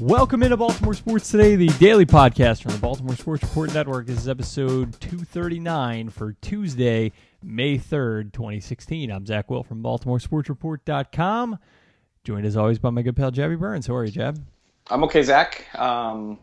Welcome into Baltimore Sports Today, the daily podcast from the Baltimore Sports Report Network. This is episode 239 for Tuesday, May 3rd, 2016. I'm Zach Wilt from BaltimoreSportsReport.com, joined as always by my good pal Jabby Burns. How are you, Jab? I'm okay, Zach. Um,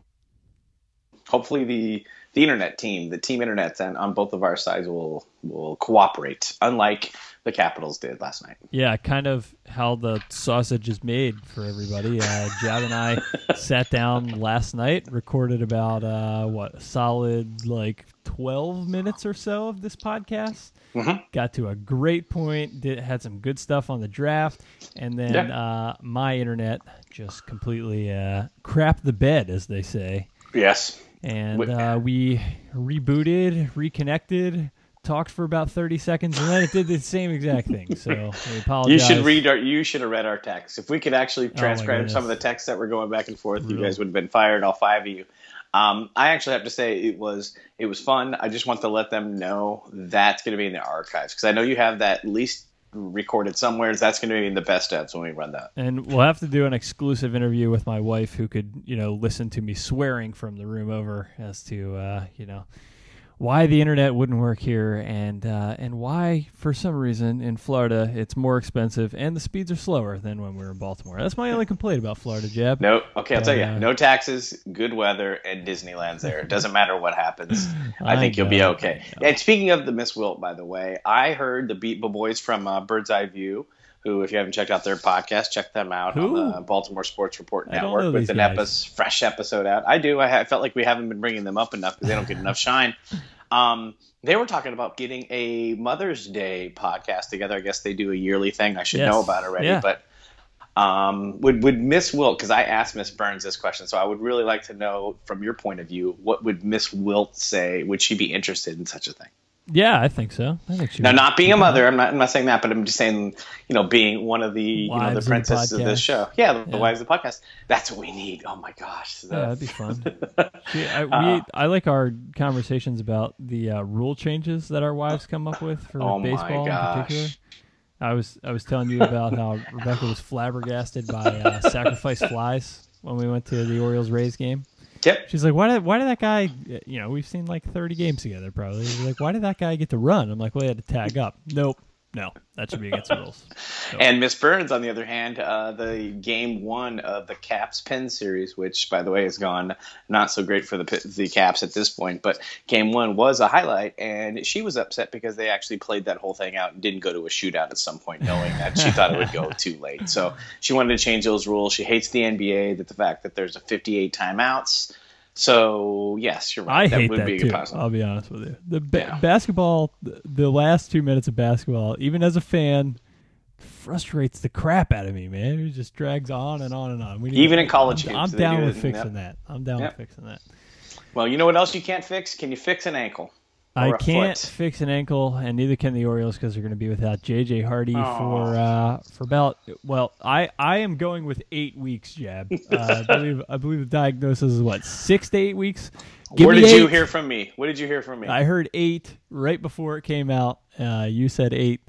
hopefully the the internet team, the team internet and on both of our sides will will cooperate, unlike the Capitals did last night. Yeah, kind of how the sausage is made for everybody. Uh, Jab and I sat down last night, recorded about uh, what a solid like twelve minutes or so of this podcast. Mm-hmm. Got to a great point. Did had some good stuff on the draft, and then Yeah. uh, my internet just completely uh, crapped the bed, as they say. Yes. And uh, we rebooted, reconnected, talked for about thirty seconds, and then it did the same exact thing. So we apologize. You should read our. You should have read our text. If we could actually Oh transcribe some of the texts that were going back and forth, you guys would have been fired, all five of you. Um, I actually have to say it was it was fun. I just want to let them know that's going to be in the archives because I know you have that at least recorded somewhere. That's going to be in the best ofs when we run that. And we'll have to do an exclusive interview with my wife, who could, you know, listen to me swearing from the room over as to, uh, you know, why the internet wouldn't work here, and uh, and why, for some reason, in Florida it's more expensive and the speeds are slower than when we were in Baltimore. That's my only complaint about Florida, Jeb. No, okay, I'll tell you. Uh, No taxes, good weather, and Disneyland's there. It doesn't matter what happens. I, I think you'll be okay. And speaking of the Miss Wilt, by the way, I heard the Beat Boys from uh, Bird's Eye View, who, if you haven't checked out their podcast, check them out Who? on the Baltimore Sports Report I don't know Network with an guys. epis, fresh episode out. I do. I, ha- I felt like we haven't been bringing them up enough because they don't get enough shine. Um, they were talking about getting a Mother's Day podcast together. I guess they do a yearly thing. I should Yes. know about already, Yeah. but um, would would Miss Wilt? Because I asked Miss Burns this question, so I would really like to know from your point of view, what would Miss Wilt say? Would she be interested in such a thing? Yeah, I think so. I think she Now, not being a mother, I'm not, I'm not saying that, but I'm just saying, you know, being one of the you know the princesses of, this show. Yeah, the, the wives of the podcast. That's what we need. Oh my gosh. The- Yeah, that'd be fun. I, we, Uh, I like our conversations about the uh, rule changes that our wives come up with for Oh baseball in particular. I was I was telling you about how Rebecca was flabbergasted by uh, sacrifice flies when we went to the Orioles Rays game. Yep. She's like, why did why did that guy? You know, we've seen like thirty games together probably. She's like, why did that guy get to run? I'm like, well, he had to tag up. Nope, no, that should be against the rules. And Miss Burns, on the other hand, uh, the game one of the Caps Pen series, which by the way has gone not so great for the the Caps at this point, but game one was a highlight, and she was upset because they actually played that whole thing out and didn't go to a shootout at some point, knowing that she thought it would go too late. So she wanted to change those rules. She hates the NBA, that the fact that there's a 58 timeouts. So yes, you're right. I that hate would that be too. possible. I'll be honest with you. The ba- Yeah. basketball, the, last two minutes of basketball, even as a fan, frustrates the crap out of me, man. It just drags on and on and on. We Even in college I'm, I'm down do with it, fixing yep. that. I'm down Yep. with fixing that. Well, you know what else you can't fix? Can you fix an ankle? I can't foot. fix an ankle, and neither can the Orioles because they're going to be without J.J. Hardy Aw. for uh, for about. Well, I, I am going with eight weeks. Jab. Uh, I believe I believe the diagnosis is what six to eight weeks. Give Where did you hear from me? What did you hear from me? I heard eight right before it came out. Uh, you said eight,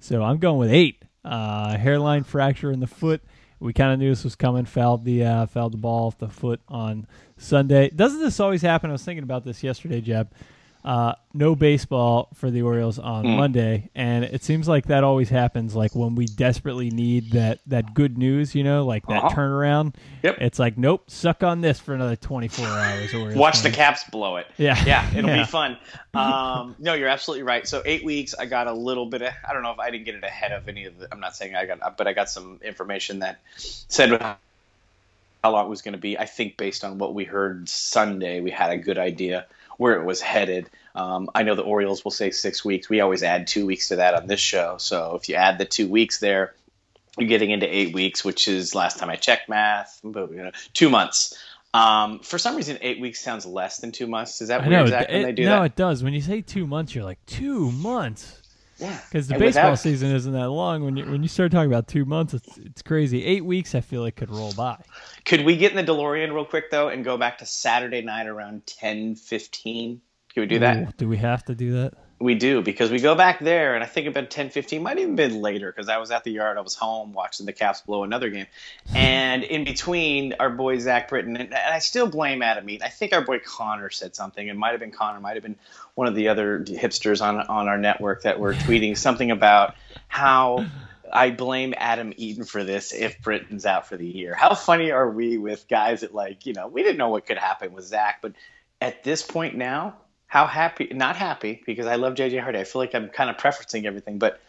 so I'm going with eight. Uh, hairline fracture in the foot. We kind of knew this was coming. Fouled the uh, fouled the ball off the foot on Sunday. Doesn't this always happen? I was thinking about this yesterday, Jeb. Uh, no baseball for the Orioles on Hmm. Monday, and it seems like that always happens. Like when we desperately need that that good news, you know, like that Uh-huh. turnaround. Yep. It's like, nope, suck on this for another 24 hours. Orioles Watch the. Caps blow it. Yeah, Yeah, it'll Yeah. be fun. Um, no, you're absolutely right. So eight weeks, I got a little bit of. I don't know if I didn't get it ahead of any of the. I'm not saying I got, but I got some information that said how long it was going to be. I think based on what we heard Sunday, we had a good idea where it was headed. Um, I know the Orioles will say six weeks. We always add two weeks to that on this show. So if you add the two weeks there, you're getting into eight weeks, which is last time I checked math, but, you know, two months. Um, for some reason, eight weeks sounds less than two months. Is that weird, know. Zach, when they do no, that? it does. When you say two months, you're like two months Yeah, because the And baseball without- season isn't that long. When you when you start talking about two months, it's it's crazy. Eight weeks, I feel like could roll by. Could we get in the DeLorean real quick though and go back to Saturday night around ten fifteen? Can we do that? Ooh, do we have to do that? We do because we go back there, and I think about 10, 15, might even been later because I was at the yard. I was home watching the Caps blow another game, and in between, our boy Zach Britton, and, and I still blame Adam Eaton. I think our boy Connor said something. It might have been Connor, might have been one of the other hipsters on on our network that were tweeting something about how I blame Adam Eaton for this if Britton's out for the year. How funny are we with guys that like you know we didn't know what could happen with Zach, but at this point now how happy not happy because I love JJ Hardy. I feel like I'm kind of preferencing everything, but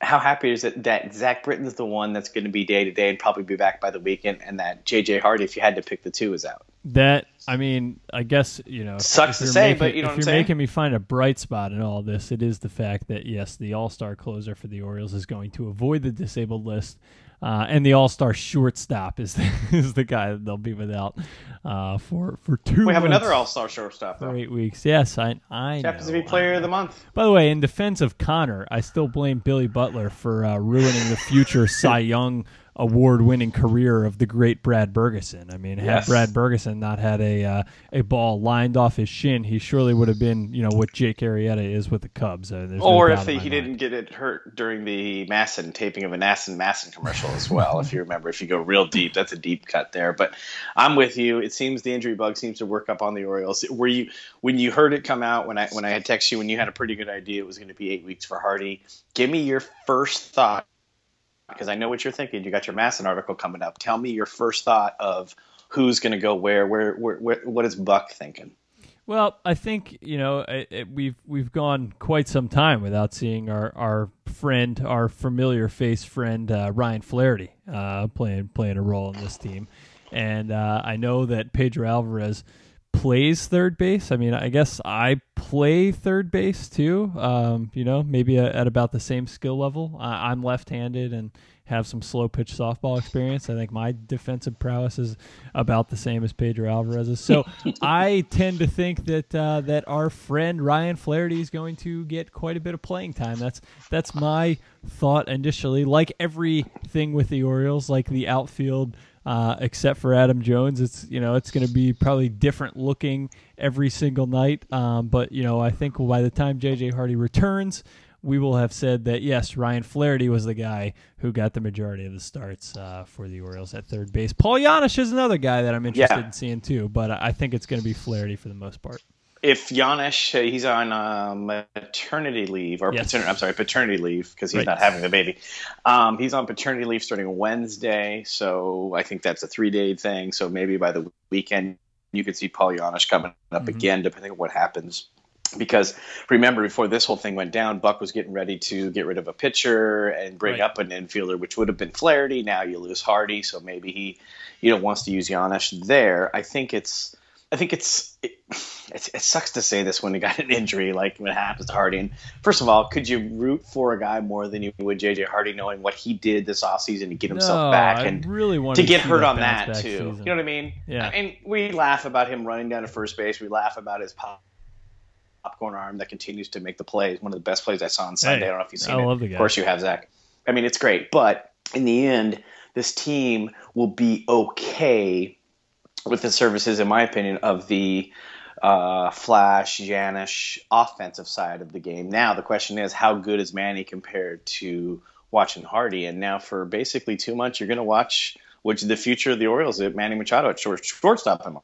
how happy is it that Zach Britton's the one that's going to be day to day and probably be back by the weekend, and that JJ Hardy, if you had to pick the two, is out. That I mean, I guess you know, sucks to say, making, but you know, if you're saying? making me find a bright spot in all this, it is the fact that yes, the All Star closer for the Orioles is going to avoid the disabled list. Uh, and the All Star shortstop is the, is the guy that they'll be without uh, for for two. We have another All Star shortstop though. For eight weeks. Yes, I I happens to be Player of the Month. By the way, in defense of Connor, I still blame Billy Butler for uh, ruining the future Cy Young award-winning career of the great Brad Bergesen. I mean, had Brad Bergesen not had a uh, a ball lined off his shin, he surely would have been, you know, what Jake Arrieta is with the Cubs. Uh, there's no Or doubt if he mind. didn't get it hurt during the MASN taping of a Nasson MASN commercial as well. if you remember, if you go real deep, that's a deep cut there. But I'm with you. It seems the injury bug seems to work up on the Orioles. Were you when you heard it come out when I when I had texted you when you had a pretty good idea it was going to be eight weeks for Hardy? Give me your first thought because I know what you're thinking. You got your MASN article coming up. Tell me your first thought of who's going to go where. Where, where, where what is Buck thinking? Well, I think you know it, it, we've we've gone quite some time without seeing our, our friend, our familiar face friend uh, Ryan Flaherty uh, playing playing a role in this team, and uh, I know that Pedro Alvarez plays third base. I mean, I guess I play third base too. Um, you know, maybe a, at about the same skill level. I, I'm left-handed and have some slow pitch softball experience. I think my defensive prowess is about the same as Pedro Alvarez's. So I tend to think that uh, that our friend Ryan Flaherty is going to get quite a bit of playing time. That's that's my thought initially. Like everything with the Orioles, like the outfield. Uh, except for Adam Jones, it's you know it's going to be probably different looking every single night. Um, but you know I think by the time JJ Hardy returns, we will have said that yes, Ryan Flaherty was the guy who got the majority of the starts uh, for the Orioles at third base. Paul Janish is another guy that I'm interested Yeah. in seeing too, but I think it's going to be Flaherty for the most part. If Janish, uh, he's on um, maternity leave or Yes. paternity, I'm sorry, paternity leave because he's Right. not having the baby. Um, he's on paternity leave starting Wednesday, so I think that's a three day thing. So maybe by the weekend you could see Paul Janish coming up Mhm. again, depending on what happens. Because remember, before this whole thing went down, Buck was getting ready to get rid of a pitcher and bring Right. up an infielder, which would have been Flaherty. Now you lose Hardy, so maybe he, you know, wants to use Janish there. I think it's, I think it's, it, it, it sucks to say this when he got an injury like what it happens to Hardy. And first of all, could you root for a guy more than you would JJ Hardy, knowing what he did this offseason to get himself no, back I and really want to get hurt on that too? season. You know what I mean? Yeah. And we laugh about him running down to first base. We laugh about his pop popcorn arm that continues to make the plays. One of the best plays I saw on Sunday. Hey, I don't know if you've seen I it. love the guy. Of course you have, Zach. I mean, it's great. But in the end, this team will be okay with the services, in my opinion, of the uh, Flash, Janish offensive side of the game. Now, the question is, how good is Manny compared to watching Hardy? And now, for basically two months, you're going to watch which the future of the Orioles at Manny Machado at short, shortstop. In.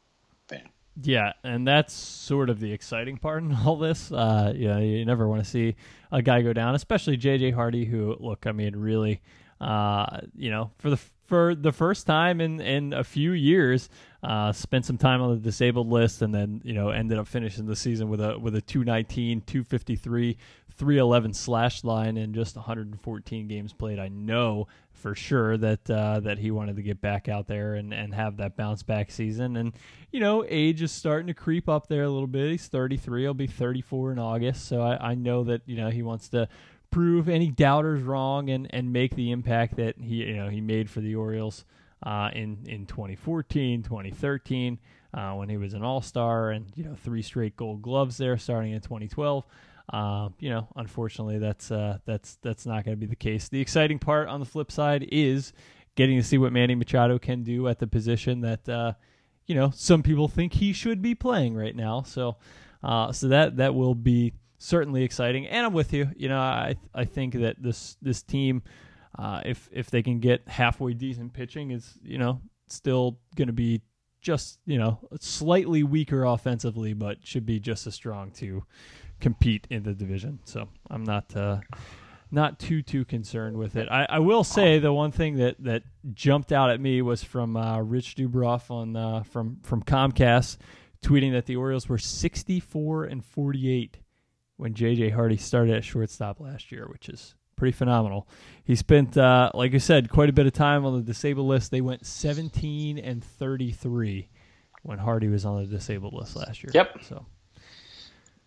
Yeah, and that's sort of the exciting part in all this. Uh, you know, you never want to see a guy go down, especially JJ Hardy, who look, I mean, really, uh, you know, for the for the first time in in a few years, uh, spent some time on the disabled list, and then you know ended up finishing the season with a with a 219, 253, 311 slash line in just 114 games played. I know for sure that uh, that he wanted to get back out there and, and have that bounce back season. And you know, age is starting to creep up there a little bit. He's 33. He'll be 34 in August. So I, I know that you know he wants to prove any doubters wrong and, and make the impact that he you know he made for the Orioles uh, in in 2014, 2013 uh, when he was an All Star and you know three straight Gold Gloves there starting in 2012. Uh, you know, unfortunately, that's uh, that's that's not going to be the case. The exciting part on the flip side is getting to see what Manny Machado can do at the position that uh, you know some people think he should be playing right now. So, uh, so that that will be certainly exciting. And I'm with you. You know, I I think that this this team, uh, if if they can get halfway decent pitching, is you know still going to be just you know slightly weaker offensively, but should be just as strong to compete in the division. So I'm not uh, not too too concerned with it. I, I will say the one thing that, that jumped out at me was from uh, Rich Dubroff on uh, from from Comcast tweeting that the Orioles were 64 and 48 when JJ Hardy started at shortstop last year, which is pretty phenomenal. He spent, uh, like I said, quite a bit of time on the disabled list. They went 17 and 33 when Hardy was on the disabled list last year. Yep. So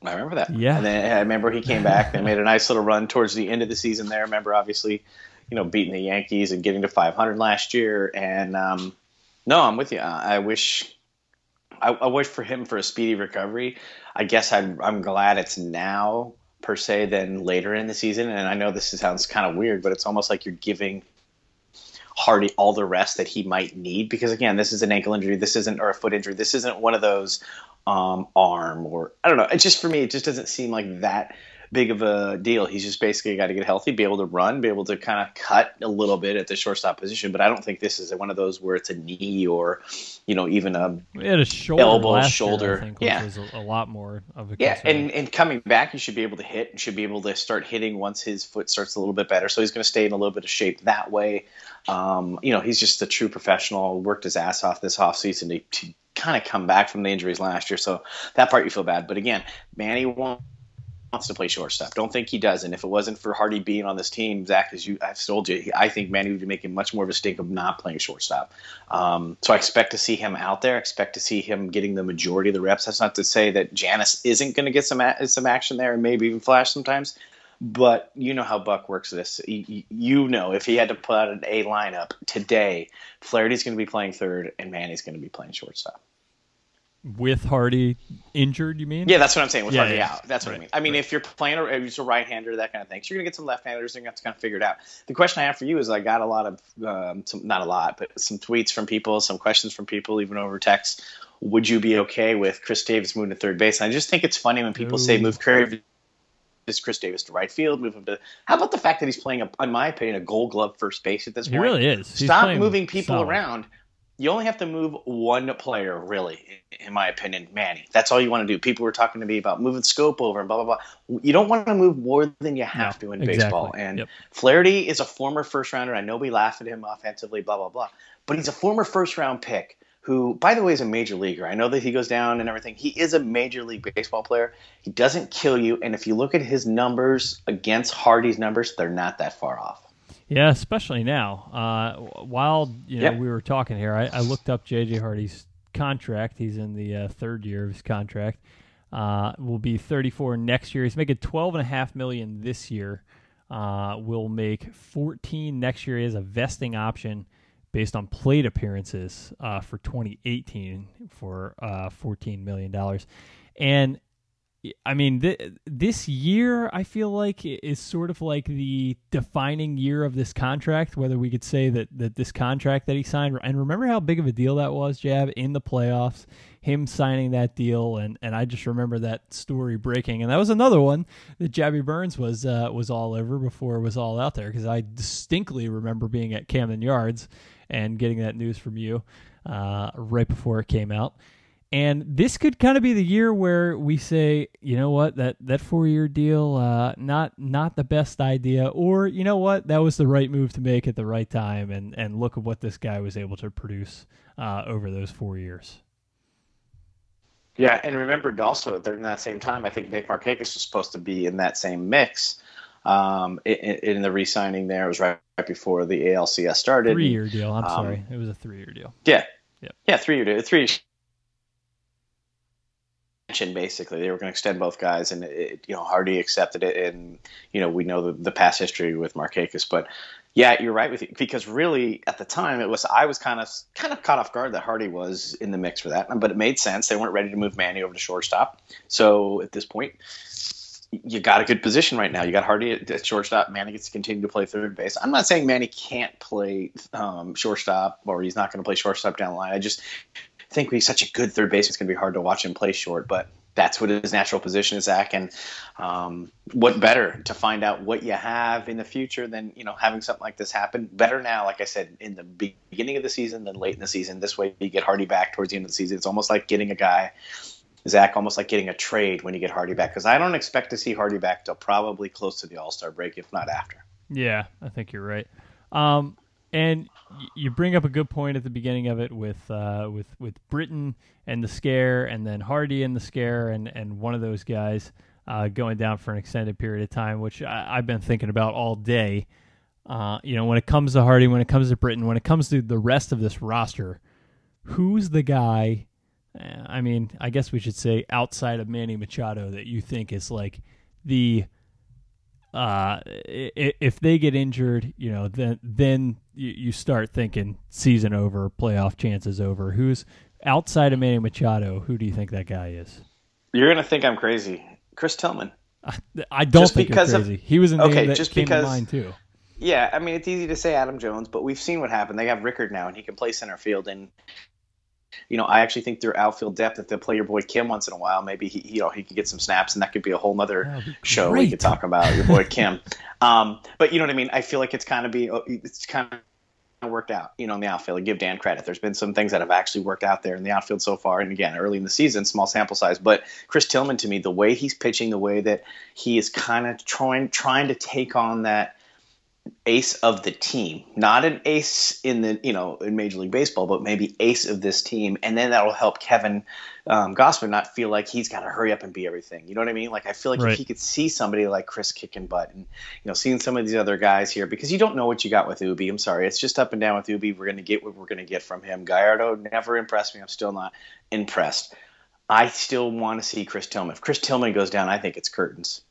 I remember that. Yeah. And then I remember he came back and made a nice little run towards the end of the season there. I remember obviously, you know, beating the Yankees and getting to 500 last year. And um, no, I'm with you. I wish, I, I, wish for him for a speedy recovery. I guess I'm, I'm glad it's now per se than later in the season. And I know this sounds kind of weird, but it's almost like you're giving Hardy all the rest that he might need because again, this is an ankle injury. This isn't or a foot injury. This isn't one of those um, arm or I don't know. It just for me, it just doesn't seem like that big of a deal. He's just basically got to get healthy, be able to run, be able to kind of cut a little bit at the shortstop position. But I don't think this is one of those where it's a knee or, you know, even a, a shoulder elbow, shoulder. Year, think, yeah, a, a, lot more of a yeah. concern. And and coming back, he should be able to hit and should be able to start hitting once his foot starts a little bit better. So he's going to stay in a little bit of shape that way. Um, you know, he's just a true professional. Worked his ass off this offseason to, to kind of come back from the injuries last year. So that part you feel bad. But again, Manny wants to play shortstop. Don't think he doesn't. If it wasn't for Hardy being on this team, Zach, as you I've told you, I think Manny would be making much more of a stink of not playing shortstop. Um, so I expect to see him out there. I expect to see him getting the majority of the reps. That's not to say that Janish isn't going to get some some action there and maybe even flash sometimes. But you know how Buck works this. You know, if he had to put out an A lineup today, Flaherty's going to be playing third and Manny's going to be playing shortstop. With Hardy injured, you mean? Yeah, that's what I'm saying. With Yeah, Hardy yeah. out, that's what Right, I mean. I mean, right. if you're playing a, if you're a right-hander, that kind of thing, so you're gonna get some left-handers. You're gonna have to kind of figure it out. The question I have for you is, I got a lot of, um, some, not a lot, but some tweets from people, some questions from people, even over text. Would you be okay with Chris Davis moving to third base? And I just think it's funny when people say move Curry is Chris Davis to right field, move him to. How about the fact that he's playing, a, in my opinion, a Gold Glove first base at this point? He really is. He's Stop moving people solid. around. You only have to move one player, really, in my opinion, Manny. That's all you want to do. People were talking to me about moving Schoop over and blah blah blah. You don't want to move more than you have No, to in exactly. baseball. And Yep. Flaherty is a former first rounder. I know we laugh at him offensively, blah blah blah, but he's a former first round pick who, by the way, is a major leaguer. I know that he goes down and everything. He is a major league baseball player. He doesn't kill you, and if you look at his numbers against Hardy's numbers, they're not that far off. Yeah, especially now. Uh, while you know Yep. we were talking here, I, I looked up JJ Hardy's contract. He's in the uh, third year of his contract. Uh, will be 34 next year. He's making 12 and a half million this year. Uh, will make 14 next year. He has a vesting option based on plate appearances uh, for 2018 for uh, 14 million dollars. And I mean, th- this year I feel like is sort of like the defining year of this contract. Whether we could say that that this contract that he signed, and remember how big of a deal that was, Jab, in the playoffs, him signing that deal, and and I just remember that story breaking, and that was another one that Jabby Burns was uh, was all over before it was all out there because I distinctly remember being at Camden Yards and getting that news from you uh, right before it came out. And this could kind of be the year where we say, you know what, that that four year deal, uh, not not the best idea, or you know what, that was the right move to make at the right time, and and look at what this guy was able to produce uh, over those four years. Yeah, and remember also during that same time, I think Nick Markakis was supposed to be in that same mix. Um, in, in the re-signing there, it was right, right before the ALCS started. Three year deal. I'm um, sorry, it was a three year deal. Yeah, yeah, three year deal. three. Basically, they were going to extend both guys, and it, you know Hardy accepted it, and you know we know the, the past history with Markakis, but yeah, you're right with you because really at the time it was I was kind of kind of caught off guard that Hardy was in the mix for that, but it made sense. They weren't ready to move Manny over to shortstop, so at this point, you got a good position right now. You got Hardy at, at shortstop. Manny gets to continue to play third base. I'm not saying Manny can't play um, shortstop or he's not going to play shortstop down the line. I just think he's such a good third base. It's going to be hard to watch him play short. But that's what his natural position is, Zach. And um, what better to find out what you have in the future than you know having something like this happen? Better now, like I said, in the beginning of the season than late in the season. This way, you get Hardy back towards the end of the season. It's almost like getting a guy, Zach, almost like getting a trade when you get Hardy back. Because I don't expect to see Hardy back till probably close to the All Star break, if not after. Yeah, I think you're right. Um, and you bring up a good point at the beginning of it with uh, with with Britton and the scare, and then Hardy and the scare, and and one of those guys uh, going down for an extended period of time, which I, have been thinking about all day. Uh, you know, when it comes to Hardy, when it comes to Britton, when it comes to the rest of this roster, who's the guy? Eh, I mean, I guess we should say outside of Manny Machado that you think is like the uh, if they get injured, you know, then then you, start thinking season over, playoff chances over. Who's outside of Manny Machado? Who do you think that guy is? You're gonna think I'm crazy, Chris Tillman. I, I don't just think because you're crazy. Of, he was name okay, that just came because, to mind too. Yeah, I mean it's easy to say Adam Jones, but we've seen what happened. They have Rickard now, and he can play center field, and you know, I actually think their outfield depth, if they play your boy Kim once in a while, maybe he, you know, he could get some snaps, and that could be a whole other show we could talk about your boy Kim. um, but you know what I mean? I feel like it's kind of be, oh, it's kind of worked out, you know, in the outfield. I give Dan credit. There's been some things that have actually worked out there in the outfield so far. And again, early in the season, small sample size. But Chris Tillman, to me, the way he's pitching, the way that he is kind of trying trying to take on that ace of the team, not an ace in the you know in Major League Baseball, but maybe ace of this team, and then that'll help Kevin um, Gausman not feel like he's got to hurry up and be everything. You know what I mean? Like I feel like right. if he could see somebody like Chris kicking butt, and you know seeing some of these other guys here, because you don't know what you got with Ubi. I'm sorry, it's just up and down with Ubi. We're gonna get what we're gonna get from him. Gallardo never impressed me. I'm still not impressed. I still want to see Chris Tillman. If Chris Tillman goes down, I think it's curtains.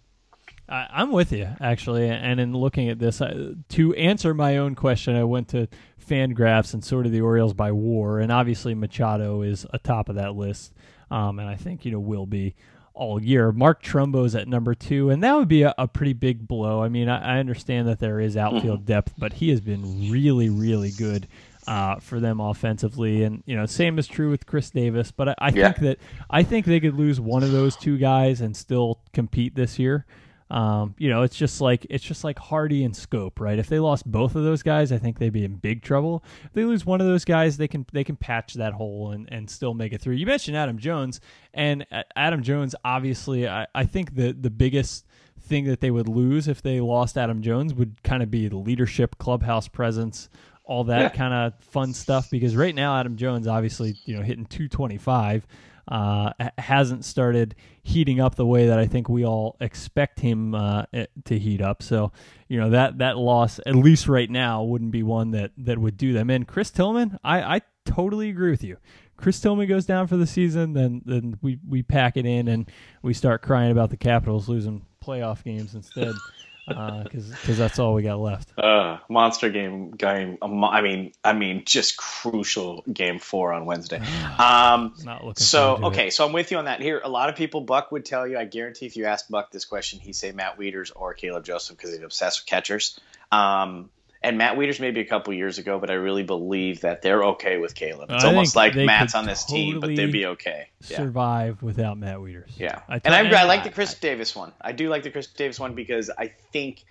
I, am with you actually, and in looking at this, I, to answer my own question, I went to Fangraphs and sorted the Orioles by WAR, and obviously Machado is atop of that list, um, and I think you know will be all year. Mark Trumbo's at number two, and that would be a, a pretty big blow. I mean, I, I, understand that there is outfield mm-hmm. depth, but he has been really, really good uh, for them offensively, and you know, same is true with Chris Davis. But I, I yeah. think that I think they could lose one of those two guys and still compete this year. Um, you know, it's just like it's just like Hardy and Schoop, right? If they lost both of those guys, I think they'd be in big trouble. If they lose one of those guys, they can they can patch that hole and, and still make it through. You mentioned Adam Jones, and Adam Jones, obviously, I, I think the the biggest thing that they would lose if they lost Adam Jones would kind of be the leadership, clubhouse presence, all that yeah. kind of fun stuff. Because right now, Adam Jones, obviously, you know, hitting 225 uh, hasn't started heating up the way that I think we all expect him uh, eh, to heat up. So, you know that that loss, at least right now, wouldn't be one that that would do them. And Chris Tillman, I, I totally agree with you. Chris Tillman goes down for the season, then then we we pack it in and we start crying about the Capitals losing playoff games instead because uh, that's all we got left. Uh, monster game, game. I mean, I mean, just crucial game four on Wednesday. Um, Not looking. So okay, it. so I'm with you on that. Here, a lot of people, Buck would tell you. I guarantee, if you ask Buck this question, he'd say Matt Wieters or Caleb Joseph because he's obsessed with catchers. Um, and Matt Wieters maybe a couple years ago, but I really believe that they're okay with Caleb. It's I almost like Matt's on this totally team, but they'd be okay. Yeah. Survive without Matt Wieters. Yeah, I and I, I, like the Chris Davis one. I do like the Chris Davis one because I think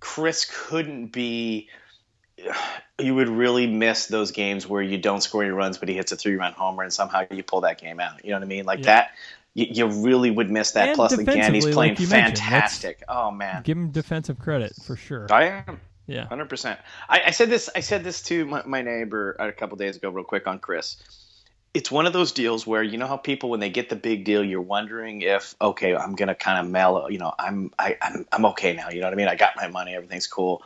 Chris couldn't be. You would really miss those games where you don't score your runs, but he hits a three-run homer, and somehow you pull that game out. You know what I mean? Like yeah. that you, you, really would miss that. And Plus, again, he's playing like fantastic. Oh man, give him defensive credit for sure. I am. Yeah, hundred percent. I, I, said this. I said this to my, my neighbor a couple days ago, real quick on Chris. It's one of those deals where you know how people when they get the big deal, you're wondering if okay, I'm gonna kind of mellow. You know, I'm I, I'm I'm okay now. You know what I mean? I got my money, everything's cool.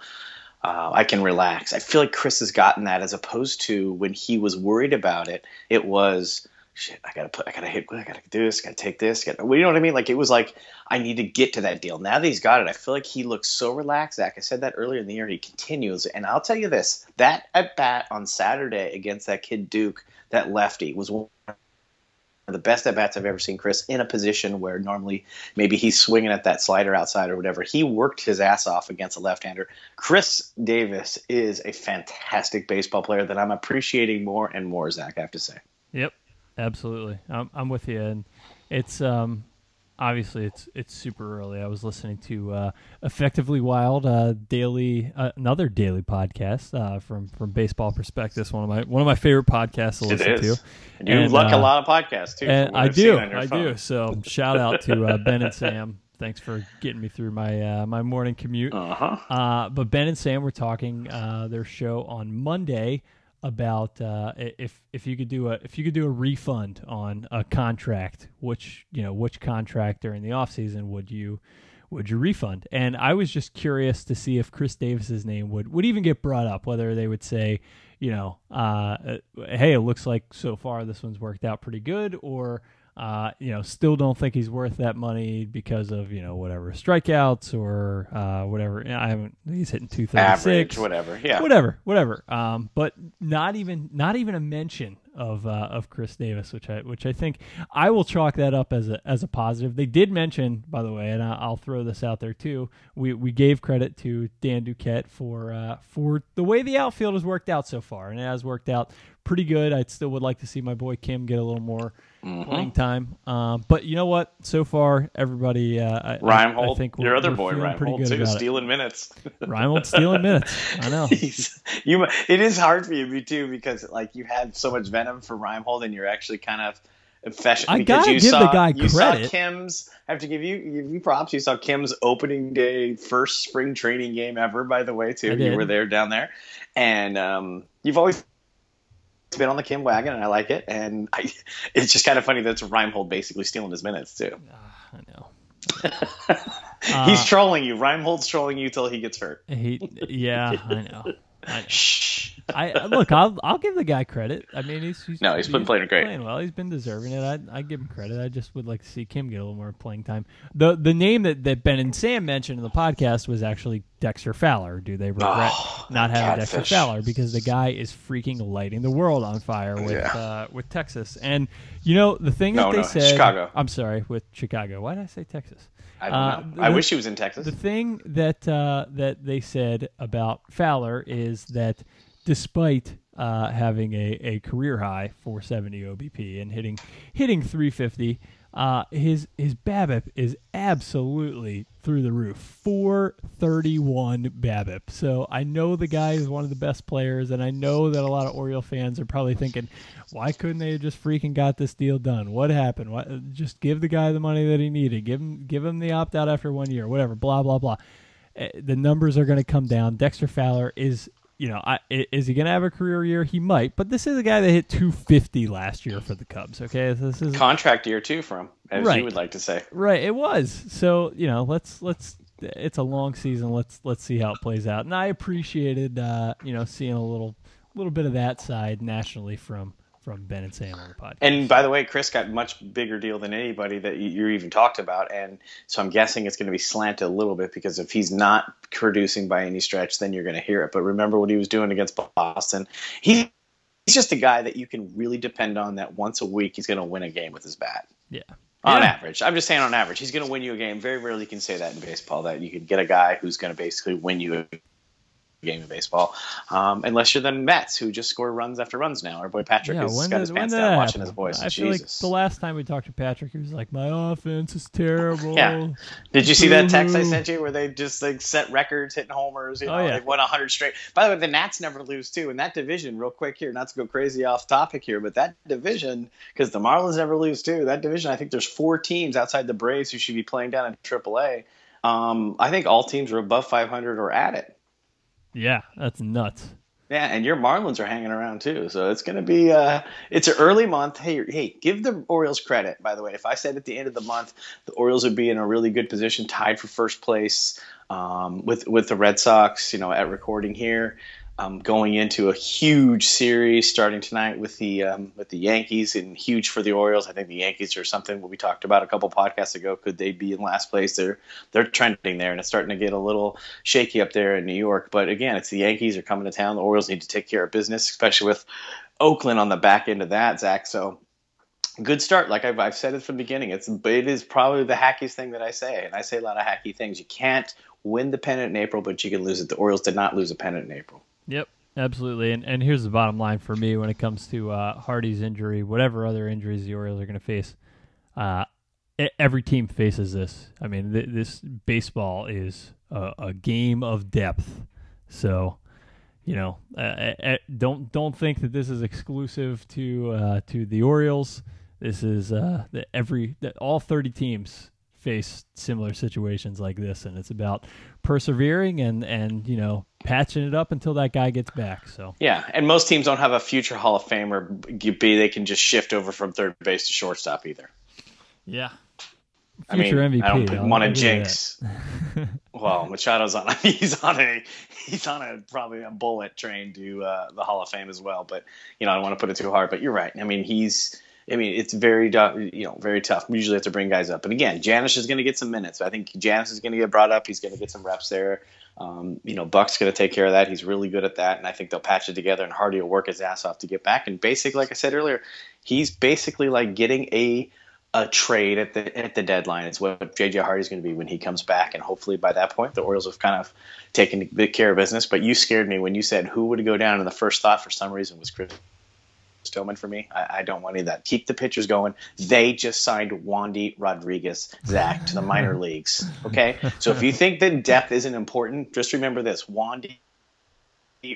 Uh, I can relax. I feel like Chris has gotten that as opposed to when he was worried about it. It was shit, I gotta put, I gotta hit, I gotta do this, gotta take this, gotta, you know what I mean? Like it was like I need to get to that deal. Now that he's got it, I feel like he looks so relaxed. Zach, I said that earlier in the year. He continues, and I'll tell you this: that at bat on Saturday against that kid Duke, that lefty, was one of the best at bats I've ever seen. Chris in a position where normally maybe he's swinging at that slider outside or whatever. He worked his ass off against a left-hander. Chris Davis is a fantastic baseball player that I'm appreciating more and more. Zach, I have to say. Yep, Absolutely, I'm, I'm with you. And it's um, obviously it's it's super early. I was listening to uh, Effectively Wild, uh, daily uh, another daily podcast uh, from from Baseball Prospectus. One of my one of my favorite podcasts to listen to. And you And, like a uh, lot of podcasts too. And I I've do, I phone. do. So shout out to uh, Ben and Sam. Thanks for getting me through my uh, my morning commute. Uh-huh. Uh, but Ben and Sam were talking uh, their show on Monday about uh, if if you could do a if you could do a refund on a contract, which you know which contract during the off season would you would you refund? And I was just curious to see if Chris Davis's name would would even get brought up, whether they would say, you know, uh, uh, hey, it looks like so far this one's worked out pretty good, or uh, you know, still don't think he's worth that money because of you know whatever strikeouts or uh, whatever. I haven't. He's hitting two thirty Average, six, whatever. Yeah. whatever, whatever. Um, but not even not even a mention of uh, of Chris Davis, which I which I think I will chalk that up as a as a positive. They did mention, by the way, and I- I'll throw this out there too. We we gave credit to Dan Duquette for uh, for the way the outfield has worked out so far, and it has worked out pretty good. I still would like to see my boy Kim get a little more Mm-hmm. playing time. Um, but you know what? So far, everybody, uh, I, I, I think your we're- other boy, good too, about it. stealing minutes. Reimold stealing minutes. I know. You, it is hard for you too because like you had so much venom for Reimold and you're actually kind of affectionate. I gotta you give the saw, guy you saw credit. Kim's. I have to give you give you props. You saw Kim's opening day first spring training game ever. By the way, too, you were there down there, and um, you've always been on the Kim wagon, and I like it. And I, it's just kind of funny that it's Reimold basically stealing his minutes too. Ah, I know. He's Uh, trolling you. Reimold's trolling you till he gets hurt. He, yeah, I know. I, Shh. I look. I'll I'll give the guy credit. I mean, he's, he's No, he's been playing great. Playing well. He's been deserving it. I I give him credit. I just would like to see Kim get a little more playing time. the The name that, that Ben and Sam mentioned in the podcast was actually Dexter Fowler. Do they regret Oh, not having Dexter catfish. Fowler because the guy is freaking lighting the world on fire with Yeah. uh, with Texas? And you know the thing No, that they no, said. Chicago. I'm sorry, with Chicago. Why did I say Texas? I don't Uh, know. I wish he was in Texas. The thing that uh, that they said about Fowler is that despite uh, having a, a career high 470 OBP and hitting hitting 350, uh, his his BABIP is absolutely through the roof. 431 BABIP. So I know the guy is one of the best players, and I know that a lot of Oriole fans are probably thinking, why couldn't they just freaking got this deal done? What happened? Just give the guy the money that he needed. Give him give him the opt out after one year. Whatever. Blah blah blah. Eh, The numbers are going to come down. Dexter Fowler is. You know, I, is he going to have a career year? He might, but this is a guy that hit 250 last year for the Cubs. Okay, this is Contract year two for him, as Right. you would like to say. Right, it was. So you know, let's let's. It's a long season. Let's let's see how it plays out. And I appreciated uh, you know seeing a little little bit of that side nationally from from Ben and Sam on the podcast. And by the way, Chris got much bigger deal than anybody that you, even talked about, and so I'm guessing it's going to be slanted a little bit because if he's not producing by any stretch, then you're going to hear it. But remember what he was doing against Boston. He, he's just a guy that you can really depend on. That once a week he's going to win a game with his bat. yeah, On Yeah. average, I'm just saying on average, he's going to win you a game. Very rarely you can say that in baseball that you can get a guy who's going to basically win you a game of baseball, um, unless you're the Mets who just score runs after runs now. Our boy Patrick yeah. has got did, his pants down that watching his voice. I feel like the last time we talked to Patrick, he was like, "My offense is terrible." Yeah. Did you see that text I sent you where they just like set records hitting homers? You know, Oh, yeah. they won 100 straight. By the way, the Nats never lose too. In that division, real quick here, not to go crazy off topic here, but that division, because the Marlins never lose too. That division, I think there's four teams outside the Braves who should be playing down in AAA. Um, I think all teams are above 500 or at it. Yeah, that's nuts. Yeah, and your Marlins are hanging around too, so it's going to be. Uh, it's an early month. Hey, hey, give the Orioles credit. By the way, if I said at the end of the month the Orioles would be in a really good position, tied for first place um, with with the Red Sox, you know, at recording here, um, going into a huge series starting tonight with the um, with the Yankees, and huge for the Orioles. I think the Yankees are something what we talked about a couple podcasts ago. Could they be in last place? They're they're trending there, and it's starting to get a little shaky up there in New York. But again, it's the Yankees are coming to town. The Orioles need to take care of business, especially with Oakland on the back end of that, Zach. So good start. Like I've, I've said it from the beginning, it's it is probably the hackiest thing that I say, and I say a lot of hacky things. You can't win the pennant in April, but you can lose it. The Orioles did not lose a pennant in April. Yep, absolutely. And and here's the bottom line for me when it comes to uh, Hardy's injury, whatever other injuries the Orioles are going to face. Uh, every team faces this. I mean, th- this baseball is a, a game of depth. So, you know, uh, uh, don't don't think that this is exclusive to uh, to the Orioles. This is uh, every all thirty teams face similar situations like this, and it's about persevering and and you know patching it up until that guy gets back. So Yeah, and most teams don't have a future Hall of Famer. B, they can just shift over from third base to shortstop either. yeah, I mean, future MVP. I don't want to I'll give you jinx. well, Machado's on. He's on a. He's on a probably a bullet train to uh, the Hall of Fame as well. But you know, I don't want to put it too hard. But you're right. I mean, he's. I mean, it's very you know very tough. We usually have to bring guys up. And again, Janish is going to get some minutes. I think Janish is going to get brought up. He's going to get some reps there. Um, you know, Buck's going to take care of that. He's really good at that, and I think they'll patch it together. And Hardy will work his ass off to get back. And basically, like I said earlier, he's basically like getting a a trade at the at the deadline. It's what JJ Hardy's going to be when he comes back, and hopefully by that point the Orioles have kind of taken care of business. But you scared me when you said who would go down, and the first thought for some reason was Chris Tillman for me. I, I don't want any of that. Keep the pitchers going. They just signed Wandy Rodriguez Zach to the minor leagues. Okay, so if you think that depth isn't important, just remember this: Wandy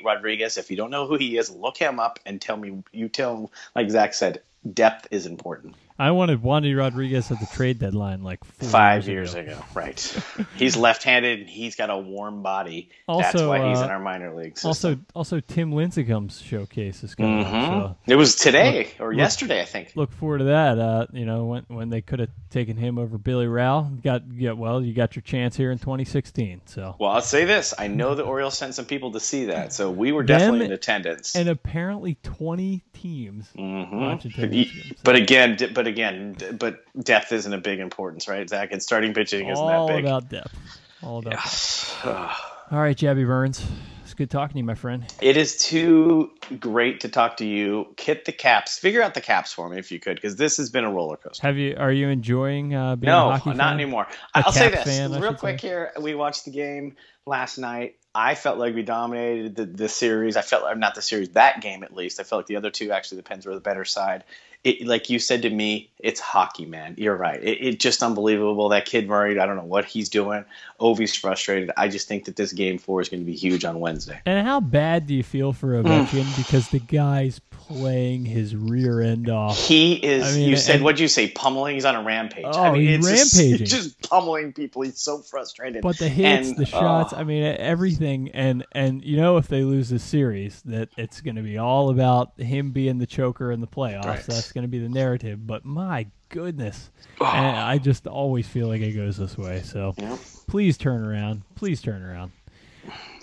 Rodriguez. If you don't know who he is, look him up and tell me. You tell him, like Zach said, depth is important. I wanted Wandy Rodriguez at the trade deadline like four Five years, years ago, right? he's left-handed. and He's got a warm body. That's Also, why he's uh, in our minor leagues. Also, also Tim Lincecum's showcase is coming. up, Mhm. so it was today or look- yesterday, I think. look forward to that. Uh, you know, when when they could have taken him over Billy Rowell, got yeah, well, you got your chance here in 2016. So Well, I'll say this: I know the Orioles sent some people to see that, so we were Them definitely in attendance. and apparently 20 teams Mhm. Tim But, y- but again, but again, but depth isn't a big importance, right, Zach? And starting pitching isn't all that big. about depth. All about. depth. Yeah. All right, Jabby Burns, it's good talking to you, my friend. It is too great to talk to you. Hit the caps. Figure out the caps for me if you could, because this has been a roller coaster. Have you? Are you enjoying uh, being a No, hockey not anymore. A I'll say this fan, real quick say. here. We watched the game last night. I felt like we dominated the, the series. I felt or not the series, that game at least. I felt like the other two actually the Pens were the better side. It, like you said to me, it's hockey, man. You're right. It's it just unbelievable. That kid Murray, I don't know what he's doing. Ovi's frustrated. I just think that this game four is going to be huge on Wednesday. And how bad do you feel for Mm. Ovechkin because the guy's playing his rear end off? He is. I mean, you said what'd you say? Pummeling. He's on a rampage. Oh, I mean, he's it's rampaging. he's just pummeling people. He's so frustrated. But the hits, And, the shots, oh. I mean everything, and and you know if they lose this series, that it's going to be all about him being the choker in the playoffs. Right. That's going to be the narrative. But my goodness, Oh. and I just always feel like it goes this way. So Yeah. please turn around, please turn around.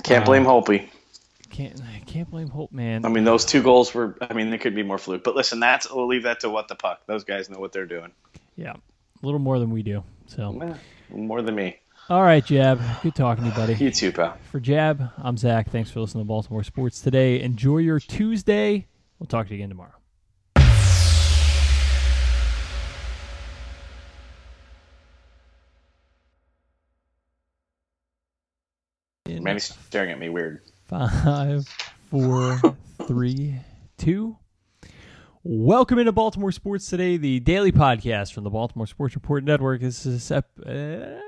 Can't blame uh, Holtby. Can't I can't blame Holtby, man. I mean, those two goals were. I mean, they could be more fluke. But listen, that's we'll leave that to what the puck. Those guys know what they're doing. yeah, a little more than we do. So More than me. all right, Jab, good talking to you, buddy. You too, pal. For Jab, I'm Zach. Thanks for listening to Baltimore Sports today. Enjoy your Tuesday. We'll talk to you again tomorrow. In Manny's staring at me weird. Five, four, three, two. Welcome into Baltimore Sports Today, the daily podcast from the Baltimore Sports Report Network. This is ep- uh,